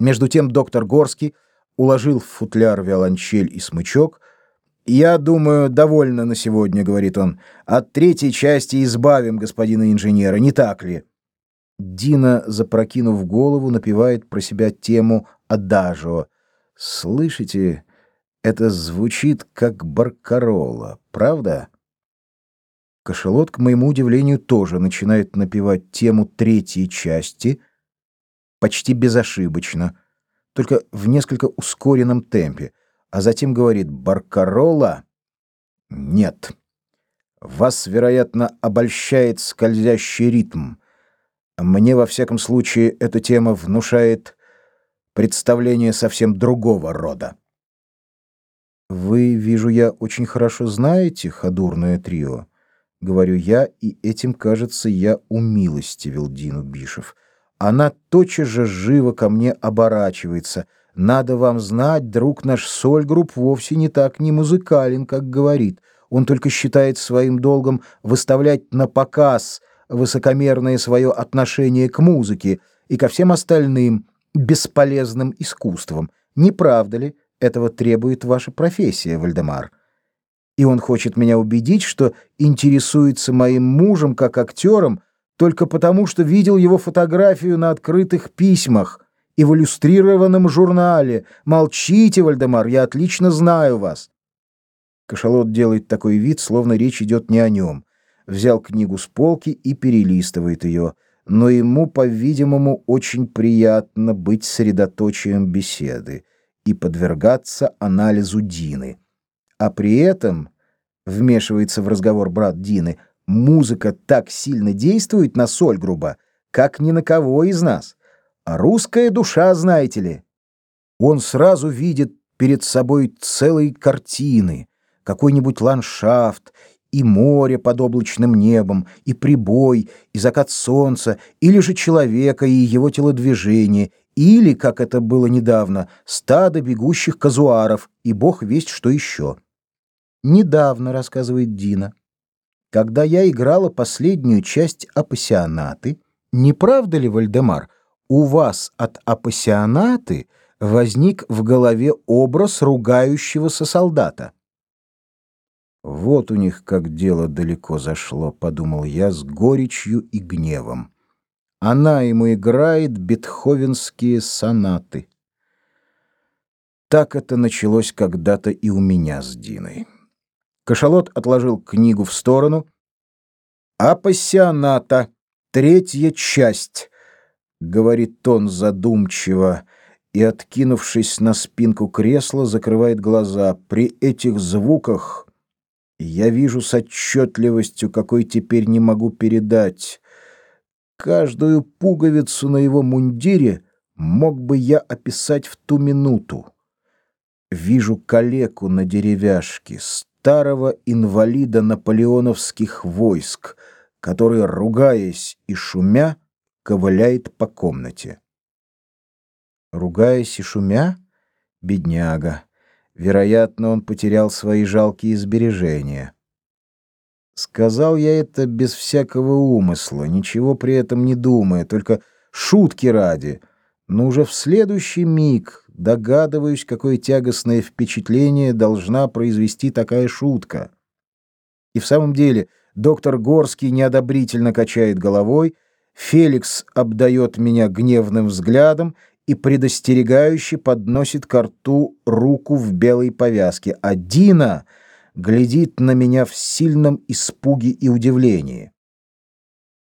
Между тем доктор Горский уложил в футляр виолончель и смычок. «Я думаю, довольно на сегодня», — говорит он. «От третьей части избавим господина инженера, не так ли?» Дина, запрокинув голову, напевает про себя тему «Адажио». «Слышите, это звучит как баркарола, правда?» Кошелот, к моему удивлению, тоже начинает напевать тему третьей части — почти безошибочно, только в несколько ускоренном темпе, а затем говорит «Баркарола?» «Нет. Вас, вероятно, обольщает скользящий ритм. Мне, во всяком случае, эта тема внушает представление совсем другого рода». «Вы, вижу я, очень хорошо знаете ходурное трио», — говорю я, и этим, кажется, я умилостивил Дину Бишев — она тотчас же живо ко мне оборачивается. Надо вам знать, друг наш Сольгрупп вовсе не так не музыкален, как говорит. Он только считает своим долгом выставлять на показ высокомерное свое отношение к музыке и ко всем остальным бесполезным искусствам. Не правда ли? Этого требует ваша профессия, Вальдемар. И он хочет меня убедить, что интересуется моим мужем как актером, только потому, что видел его фотографию на открытых письмах и в иллюстрированном журнале. Молчите, Вальдемар, я отлично знаю вас. Кашалот делает такой вид, словно речь идет не о нем. Взял книгу с полки и перелистывает ее, но ему, по-видимому, очень приятно быть средоточием беседы и подвергаться анализу Дины. А при этом, вмешивается в разговор брат Дины, — Музыка так сильно действует на Сольгруба, как ни на кого из нас. А русская душа, знаете ли, он сразу видит перед собой целые картины, какой-нибудь ландшафт, и море под облачным небом, и прибой, и закат солнца, или же человека и его телодвижение, или, как это было недавно, стадо бегущих казуаров, и бог весть что еще. Недавно, рассказывает Дина, когда я играла последнюю часть апассионаты, не правда ли, Вальдемар, у вас от апассионаты возник в голове образ ругающегося солдата? Вот у них как дело далеко зашло, подумал я с горечью и гневом. Она ему играет бетховенские сонаты. Так это началось когда-то и у меня с Диной. Кашалот отложил книгу в сторону. «Апассионата, третья часть», — говорит он задумчиво, и, откинувшись на спинку кресла, закрывает глаза. При этих звуках я вижу с отчетливостью, какой теперь не могу передать. Каждую пуговицу на его мундире мог бы я описать в ту минуту. Вижу калеку на деревяшке, старого инвалида наполеоновских войск, который, ругаясь и шумя, ковыляет по комнате. Ругаясь и шумя, бедняга, вероятно, он потерял свои жалкие сбережения. Сказал я это без всякого умысла, ничего при этом не думая, только шутки ради, но уже в следующий миг Догадываюсь, какое тягостное впечатление должна произвести такая шутка. И в самом деле доктор Горский неодобрительно качает головой, Феликс обдает меня гневным взглядом и предостерегающе подносит к рту руку в белой повязке, а Дина глядит на меня в сильном испуге и удивлении.